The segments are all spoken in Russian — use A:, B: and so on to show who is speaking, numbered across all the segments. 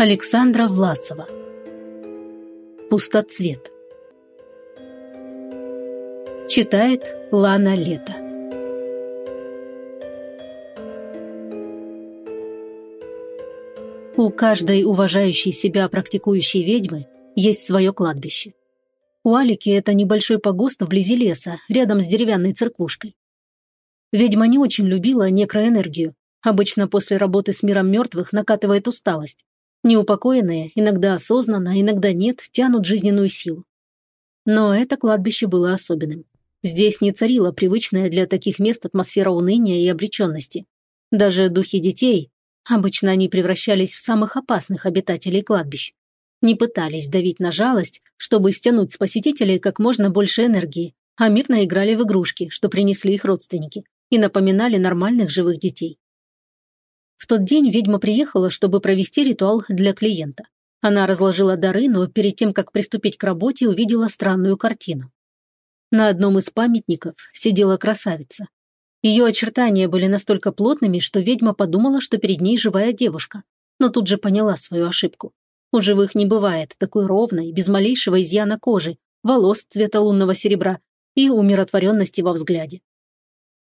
A: Александра Власова Пустоцвет Читает Лана Лето У каждой уважающей себя практикующей ведьмы есть свое кладбище. У Алики это небольшой погост вблизи леса, рядом с деревянной церквушкой. Ведьма не очень любила некроэнергию. Обычно после работы с миром мертвых накатывает усталость. Неупокоенные, иногда осознанно, иногда нет, тянут жизненную силу. Но это кладбище было особенным. Здесь не царила привычная для таких мест атмосфера уныния и обреченности. Даже духи детей, обычно они превращались в самых опасных обитателей кладбищ, не пытались давить на жалость, чтобы стянуть с посетителей как можно больше энергии, а мирно играли в игрушки, что принесли их родственники, и напоминали нормальных живых детей. В тот день ведьма приехала, чтобы провести ритуал для клиента. Она разложила дары, но перед тем, как приступить к работе, увидела странную картину. На одном из памятников сидела красавица. Ее очертания были настолько плотными, что ведьма подумала, что перед ней живая девушка, но тут же поняла свою ошибку. У живых не бывает такой ровной, без малейшего изъяна кожи, волос цвета лунного серебра и умиротворенности во взгляде.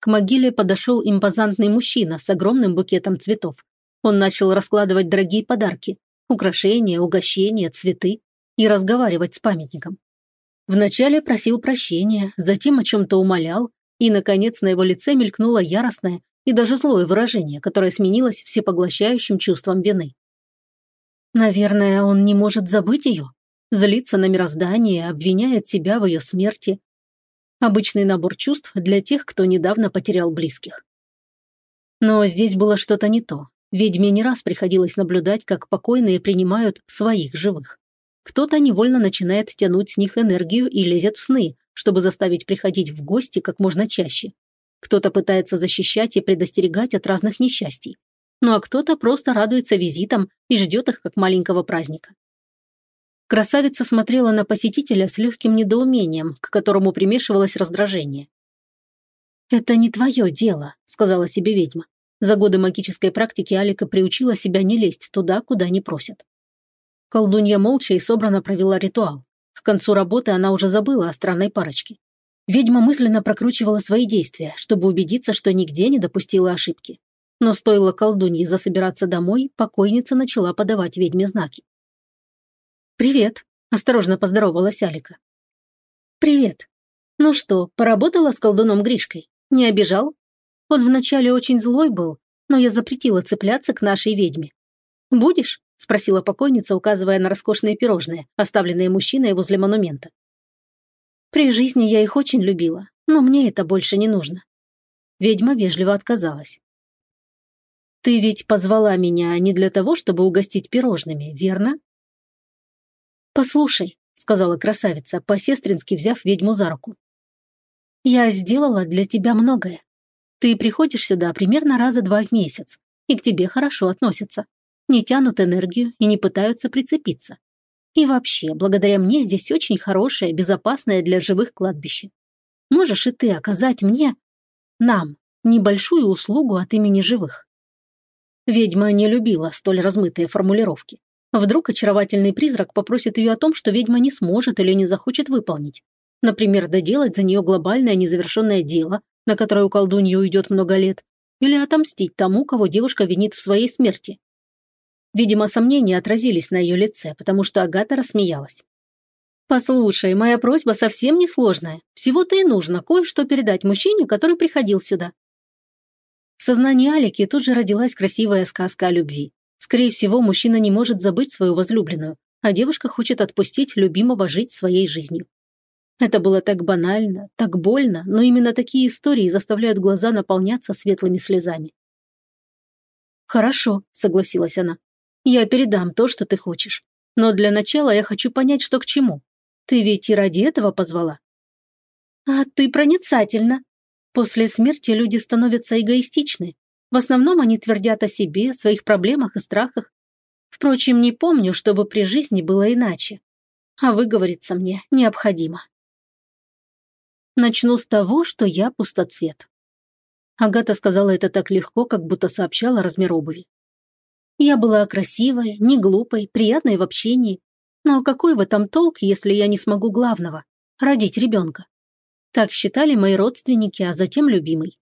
A: К могиле подошел импозантный мужчина с огромным букетом цветов. Он начал раскладывать дорогие подарки, украшения, угощения, цветы и разговаривать с памятником. Вначале просил прощения, затем о чем-то умолял, и, наконец, на его лице мелькнуло яростное и даже злое выражение, которое сменилось всепоглощающим чувством вины. Наверное, он не может забыть ее, злится на мироздание, обвиняет себя в ее смерти, Обычный набор чувств для тех, кто недавно потерял близких. Но здесь было что-то не то. Ведьме не раз приходилось наблюдать, как покойные принимают своих живых. Кто-то невольно начинает тянуть с них энергию и лезет в сны, чтобы заставить приходить в гости как можно чаще. Кто-то пытается защищать и предостерегать от разных несчастий. Ну а кто-то просто радуется визитам и ждет их как маленького праздника. Красавица смотрела на посетителя с легким недоумением, к которому примешивалось раздражение. «Это не твое дело», – сказала себе ведьма. За годы магической практики Алика приучила себя не лезть туда, куда не просят. Колдунья молча и собрано провела ритуал. К концу работы она уже забыла о странной парочке. Ведьма мысленно прокручивала свои действия, чтобы убедиться, что нигде не допустила ошибки. Но стоило колдунье засобираться домой, покойница начала подавать ведьме знаки. «Привет», – осторожно поздоровалась Алика. «Привет. Ну что, поработала с колдуном Гришкой? Не обижал? Он вначале очень злой был, но я запретила цепляться к нашей ведьме. Будешь?» – спросила покойница, указывая на роскошные пирожные, оставленные мужчиной возле монумента. «При жизни я их очень любила, но мне это больше не нужно». Ведьма вежливо отказалась. «Ты ведь позвала меня не для того, чтобы угостить пирожными, верно?» «Послушай», — сказала красавица, по-сестрински взяв ведьму за руку. «Я сделала для тебя многое. Ты приходишь сюда примерно раза два в месяц, и к тебе хорошо относятся. Не тянут энергию и не пытаются прицепиться. И вообще, благодаря мне здесь очень хорошее, безопасное для живых кладбище. Можешь и ты оказать мне, нам, небольшую услугу от имени живых». Ведьма не любила столь размытые формулировки. Вдруг очаровательный призрак попросит ее о том, что ведьма не сможет или не захочет выполнить. Например, доделать за нее глобальное незавершенное дело, на которое у колдуньи уйдет много лет, или отомстить тому, кого девушка винит в своей смерти. Видимо, сомнения отразились на ее лице, потому что Агата рассмеялась. «Послушай, моя просьба совсем несложная. Всего-то и нужно кое-что передать мужчине, который приходил сюда». В сознании Алики тут же родилась красивая сказка о любви. Скорее всего, мужчина не может забыть свою возлюбленную, а девушка хочет отпустить любимого жить своей жизнью. Это было так банально, так больно, но именно такие истории заставляют глаза наполняться светлыми слезами. «Хорошо», — согласилась она. «Я передам то, что ты хочешь. Но для начала я хочу понять, что к чему. Ты ведь и ради этого позвала?» «А ты проницательна. После смерти люди становятся эгоистичны, в основном они твердят о себе, своих проблемах и страхах. Впрочем, не помню, чтобы при жизни было иначе. А выговориться мне необходимо. Начну с того, что я пустоцвет. Агата сказала это так легко, как будто сообщала размер обуви. Я была красивой, не глупой, приятной в общении. Но какой в этом толк, если я не смогу главного – родить ребенка? Так считали мои родственники, а затем любимый.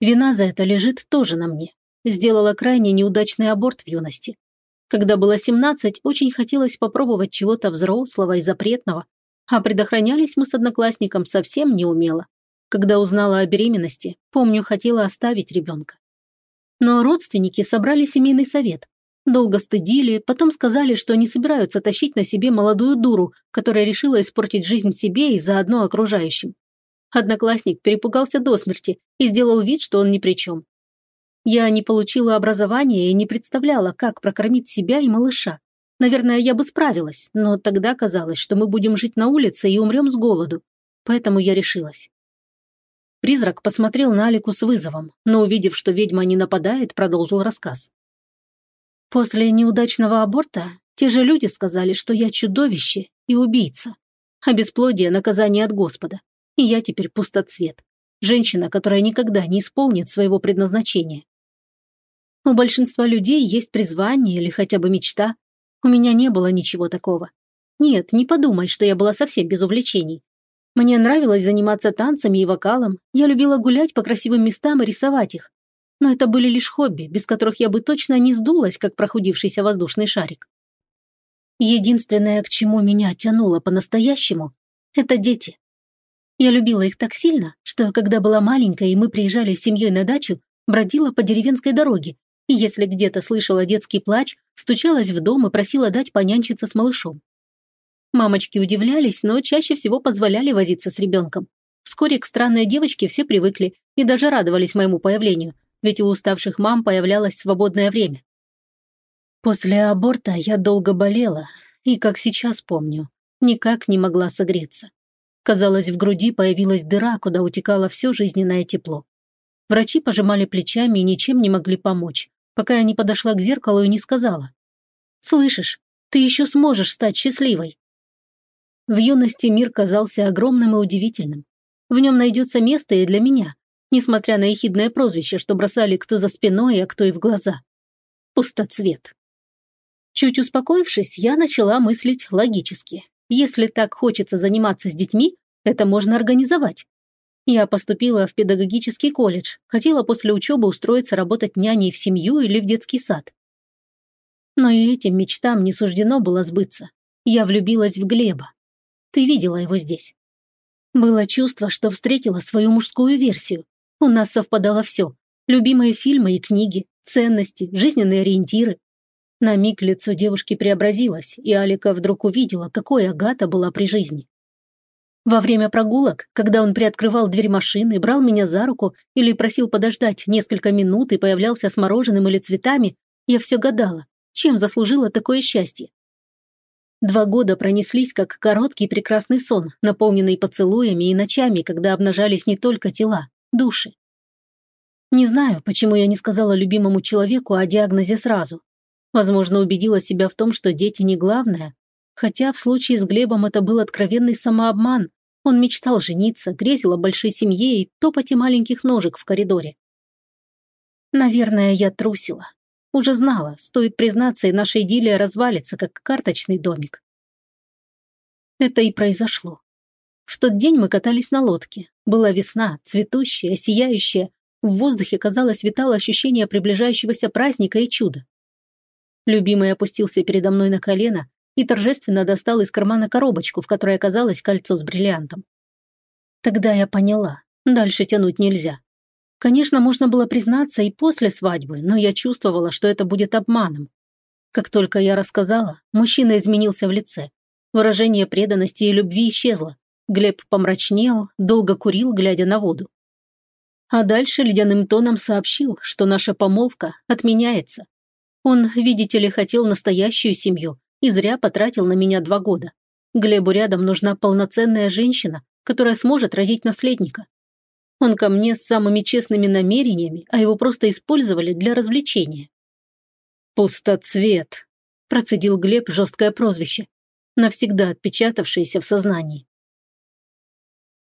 A: Вина за это лежит тоже на мне. Сделала крайне неудачный аборт в юности. Когда было 17, очень хотелось попробовать чего-то взрослого и запретного, а предохранялись мы с одноклассником совсем неумело. Когда узнала о беременности, помню, хотела оставить ребенка. Но родственники собрали семейный совет. Долго стыдили, потом сказали, что не собираются тащить на себе молодую дуру, которая решила испортить жизнь себе и заодно окружающим. Одноклассник перепугался до смерти и сделал вид, что он ни при чем. Я не получила образования и не представляла, как прокормить себя и малыша. Наверное, я бы справилась, но тогда казалось, что мы будем жить на улице и умрем с голоду. Поэтому я решилась. Призрак посмотрел на Алику с вызовом, но, увидев, что ведьма не нападает, продолжил рассказ. После неудачного аборта те же люди сказали, что я чудовище и убийца. А бесплодие – наказание от Господа. И я теперь пустоцвет. Женщина, которая никогда не исполнит своего предназначения. У большинства людей есть призвание или хотя бы мечта. У меня не было ничего такого. Нет, не подумай, что я была совсем без увлечений. Мне нравилось заниматься танцами и вокалом, я любила гулять по красивым местам и рисовать их. Но это были лишь хобби, без которых я бы точно не сдулась, как прохудившийся воздушный шарик. Единственное, к чему меня тянуло по-настоящему, это дети. Я любила их так сильно, что когда была маленькая и мы приезжали с семьей на дачу, бродила по деревенской дороге, и если где-то слышала детский плач, стучалась в дом и просила дать понянчиться с малышом. Мамочки удивлялись, но чаще всего позволяли возиться с ребенком. Вскоре к странной девочке все привыкли и даже радовались моему появлению, ведь у уставших мам появлялось свободное время. После аборта я долго болела и, как сейчас помню, никак не могла согреться. Казалось, в груди появилась дыра, куда утекало все жизненное тепло. Врачи пожимали плечами и ничем не могли помочь, пока я не подошла к зеркалу и не сказала. «Слышишь, ты еще сможешь стать счастливой». В юности мир казался огромным и удивительным. В нем найдется место и для меня, несмотря на ехидное прозвище, что бросали кто за спиной, а кто и в глаза. Пустоцвет. Чуть успокоившись, я начала мыслить логически. Если так хочется заниматься с детьми, это можно организовать. Я поступила в педагогический колледж, хотела после учебы устроиться работать няней в семью или в детский сад. Но и этим мечтам не суждено было сбыться. Я влюбилась в Глеба. Ты видела его здесь. Было чувство, что встретила свою мужскую версию. У нас совпадало все. Любимые фильмы и книги, ценности, жизненные ориентиры. На миг лицо девушки преобразилось, и Алика вдруг увидела, какой Агата была при жизни. Во время прогулок, когда он приоткрывал дверь машины, брал меня за руку или просил подождать несколько минут и появлялся с мороженым или цветами, я все гадала, чем заслужила такое счастье. Два года пронеслись как короткий прекрасный сон, наполненный поцелуями и ночами, когда обнажались не только тела, души. Не знаю, почему я не сказала любимому человеку о диагнозе сразу. Возможно, убедила себя в том, что дети не главное. Хотя в случае с Глебом это был откровенный самообман. Он мечтал жениться, грезил о большой семье и топоте маленьких ножек в коридоре. Наверное, я трусила. Уже знала, стоит признаться, и наша идиллия развалится, как карточный домик. Это и произошло. В тот день мы катались на лодке. Была весна, цветущая, сияющая. В воздухе, казалось, витало ощущение приближающегося праздника и чуда. Любимый опустился передо мной на колено и торжественно достал из кармана коробочку, в которой оказалось кольцо с бриллиантом. Тогда я поняла, дальше тянуть нельзя. Конечно, можно было признаться и после свадьбы, но я чувствовала, что это будет обманом. Как только я рассказала, мужчина изменился в лице. Выражение преданности и любви исчезло. Глеб помрачнел, долго курил, глядя на воду. А дальше ледяным тоном сообщил, что наша помолвка отменяется. Он, видите ли, хотел настоящую семью и зря потратил на меня два года. Глебу рядом нужна полноценная женщина, которая сможет родить наследника. Он ко мне с самыми честными намерениями, а его просто использовали для развлечения. «Пустоцвет», – процедил Глеб жесткое прозвище, навсегда отпечатавшееся в сознании.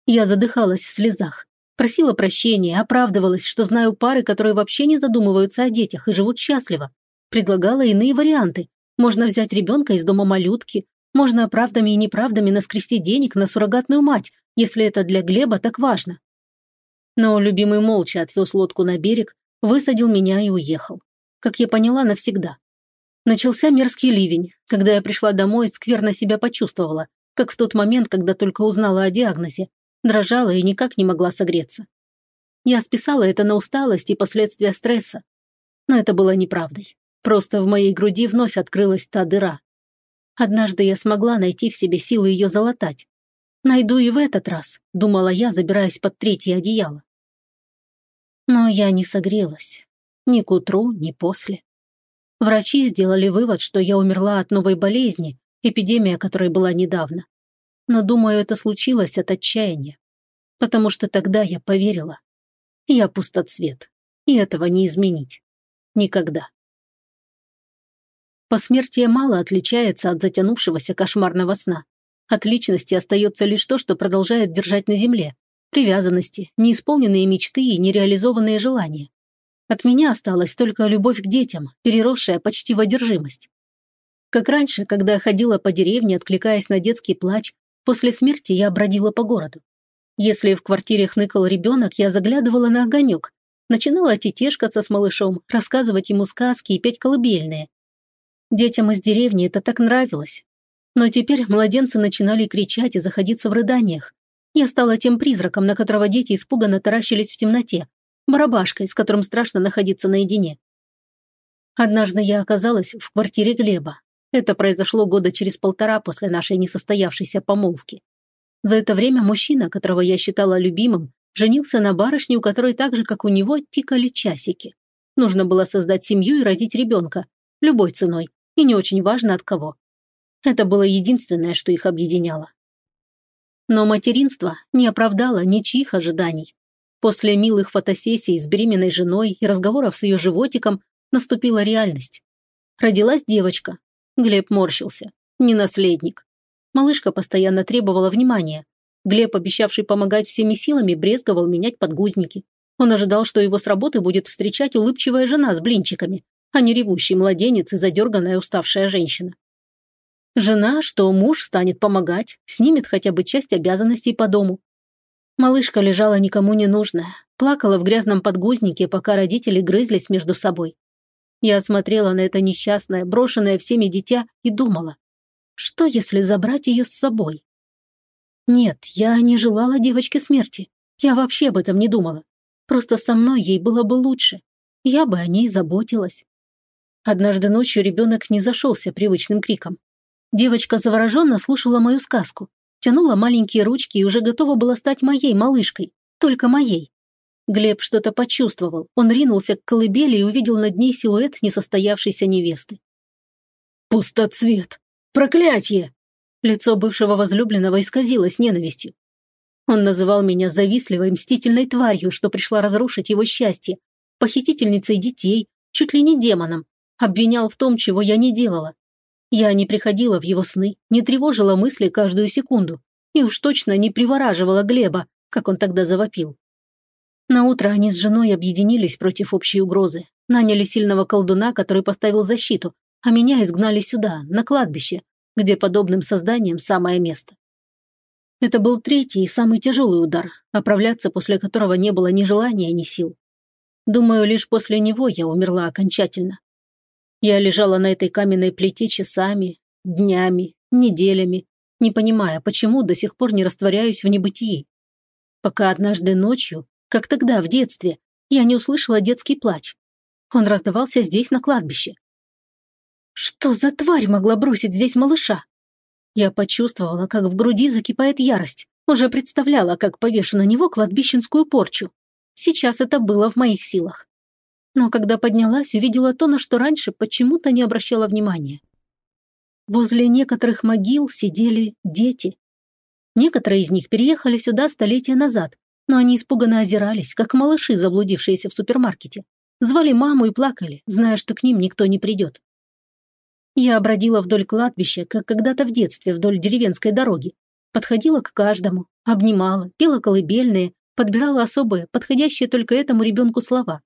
A: Я задыхалась в слезах, просила прощения, оправдывалась, что знаю пары, которые вообще не задумываются о детях и живут счастливо. Предлагала иные варианты. Можно взять ребенка из дома малютки, можно правдами и неправдами наскрести денег на суррогатную мать, если это для Глеба так важно. Но любимый молча отвез лодку на берег, высадил меня и уехал. Как я поняла, навсегда. Начался мерзкий ливень. Когда я пришла домой, скверно себя почувствовала, как в тот момент, когда только узнала о диагнозе, дрожала и никак не могла согреться. Я списала это на усталость и последствия стресса. Но это было неправдой. Просто в моей груди вновь открылась та дыра. Однажды я смогла найти в себе силы ее залатать. Найду и в этот раз, думала я, забираясь под третье одеяло. Но я не согрелась. Ни к утру, ни после. Врачи сделали вывод, что я умерла от новой болезни, эпидемия которой была недавно. Но, думаю, это случилось от отчаяния. Потому что тогда я поверила. Я пустоцвет. И этого не изменить. Никогда. Посмертие мало отличается от затянувшегося кошмарного сна. От личности остается лишь то, что продолжает держать на земле. Привязанности, неисполненные мечты и нереализованные желания. От меня осталась только любовь к детям, переросшая почти в одержимость. Как раньше, когда я ходила по деревне, откликаясь на детский плач, после смерти я бродила по городу. Если в квартире хныкал ребенок, я заглядывала на огонек, начинала тетешкаться с малышом, рассказывать ему сказки и петь колыбельные. Детям из деревни это так нравилось. Но теперь младенцы начинали кричать и заходиться в рыданиях. Я стала тем призраком, на которого дети испуганно таращились в темноте, барабашкой, с которым страшно находиться наедине. Однажды я оказалась в квартире Глеба. Это произошло года через полтора после нашей несостоявшейся помолвки. За это время мужчина, которого я считала любимым, женился на барышне, у которой так же, как у него, тикали часики. Нужно было создать семью и родить ребенка. Любой ценой. И не очень важно от кого. Это было единственное, что их объединяло. Но материнство не оправдало ничьих ожиданий. После милых фотосессий с беременной женой и разговоров с ее животиком наступила реальность. Родилась девочка. Глеб морщился. Не наследник. Малышка постоянно требовала внимания. Глеб, обещавший помогать всеми силами, брезговал менять подгузники. Он ожидал, что его с работы будет встречать улыбчивая жена с блинчиками, а не ревущий младенец и задерганная уставшая женщина. Жена, что муж станет помогать, снимет хотя бы часть обязанностей по дому, Малышка лежала никому не нужная, плакала в грязном подгузнике, пока родители грызлись между собой. Я смотрела на это несчастное, брошенное всеми дитя и думала, что если забрать ее с собой? Нет, я не желала девочке смерти. Я вообще об этом не думала. Просто со мной ей было бы лучше. Я бы о ней заботилась. Однажды ночью ребенок не зашелся привычным криком. Девочка завороженно слушала мою сказку, тянула маленькие ручки и уже готова была стать моей малышкой, только моей. Глеб что-то почувствовал. Он ринулся к колыбели и увидел над ней силуэт несостоявшейся невесты. «Пустоцвет! Проклятье!» Лицо бывшего возлюбленного исказилось ненавистью. Он называл меня завистливой, мстительной тварью, что пришла разрушить его счастье, похитительницей детей, чуть ли не демоном, обвинял в том, чего я не делала, я не приходила в его сны, не тревожила мысли каждую секунду и уж точно не привораживала Глеба, как он тогда завопил. На утро они с женой объединились против общей угрозы, наняли сильного колдуна, который поставил защиту, а меня изгнали сюда, на кладбище, где подобным созданиям самое место. Это был третий и самый тяжелый удар, оправляться после которого не было ни желания, ни сил. Думаю, лишь после него я умерла окончательно. Я лежала на этой каменной плите часами, днями, неделями, не понимая, почему до сих пор не растворяюсь в небытии. Пока однажды ночью, как тогда, в детстве, я не услышала детский плач. Он раздавался здесь, на кладбище. Что за тварь могла бросить здесь малыша? Я почувствовала, как в груди закипает ярость. Уже представляла, как повешу на него кладбищенскую порчу. Сейчас это было в моих силах но когда поднялась, увидела то, на что раньше почему-то не обращала внимания. Возле некоторых могил сидели дети. Некоторые из них переехали сюда столетия назад, но они испуганно озирались, как малыши, заблудившиеся в супермаркете. Звали маму и плакали, зная, что к ним никто не придет. Я бродила вдоль кладбища, как когда-то в детстве вдоль деревенской дороги. Подходила к каждому, обнимала, пела колыбельные, подбирала особые, подходящие только этому ребенку слова.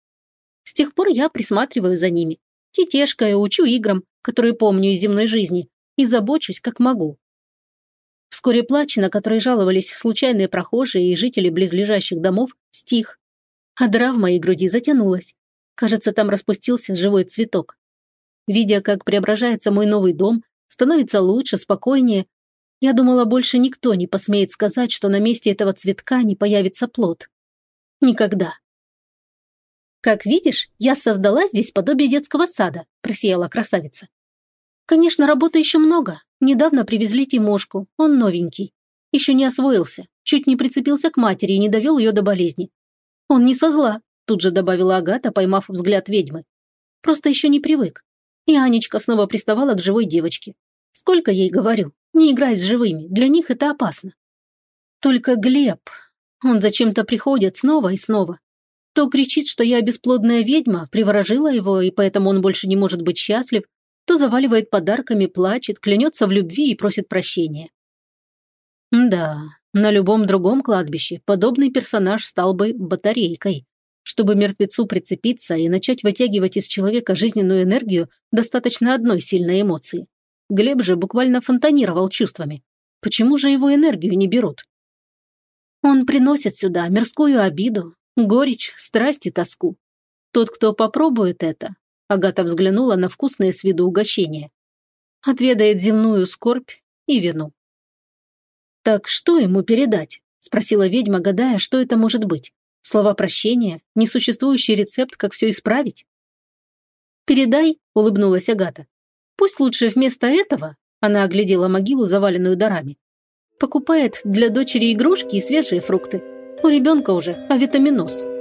A: С тех пор я присматриваю за ними. Тетешкаю, учу играм, которые помню из земной жизни, и забочусь, как могу. Вскоре плач, на который жаловались случайные прохожие и жители близлежащих домов, стих. А дыра в моей груди затянулась. Кажется, там распустился живой цветок. Видя, как преображается мой новый дом, становится лучше, спокойнее, я думала, больше никто не посмеет сказать, что на месте этого цветка не появится плод. Никогда. «Как видишь, я создала здесь подобие детского сада», – просияла красавица. «Конечно, работы еще много. Недавно привезли Тимошку, он новенький. Еще не освоился, чуть не прицепился к матери и не довел ее до болезни. Он не со зла», – тут же добавила Агата, поймав взгляд ведьмы. «Просто еще не привык. И Анечка снова приставала к живой девочке. Сколько ей говорю, не играй с живыми, для них это опасно. Только Глеб, он зачем-то приходит снова и снова. То кричит, что я бесплодная ведьма, приворожила его, и поэтому он больше не может быть счастлив, то заваливает подарками, плачет, клянется в любви и просит прощения. Да, на любом другом кладбище подобный персонаж стал бы батарейкой. Чтобы мертвецу прицепиться и начать вытягивать из человека жизненную энергию, достаточно одной сильной эмоции. Глеб же буквально фонтанировал чувствами. Почему же его энергию не берут? Он приносит сюда мирскую обиду, горечь, страсть и тоску. Тот, кто попробует это, Агата взглянула на вкусные с виду угощения, отведает земную скорбь и вину. «Так что ему передать?» – спросила ведьма, гадая, что это может быть. Слова прощения, несуществующий рецепт, как все исправить? «Передай», – улыбнулась Агата. «Пусть лучше вместо этого», – она оглядела могилу, заваленную дарами, покупает для дочери игрушки и свежие фрукты. У ребенка уже авитаминоз.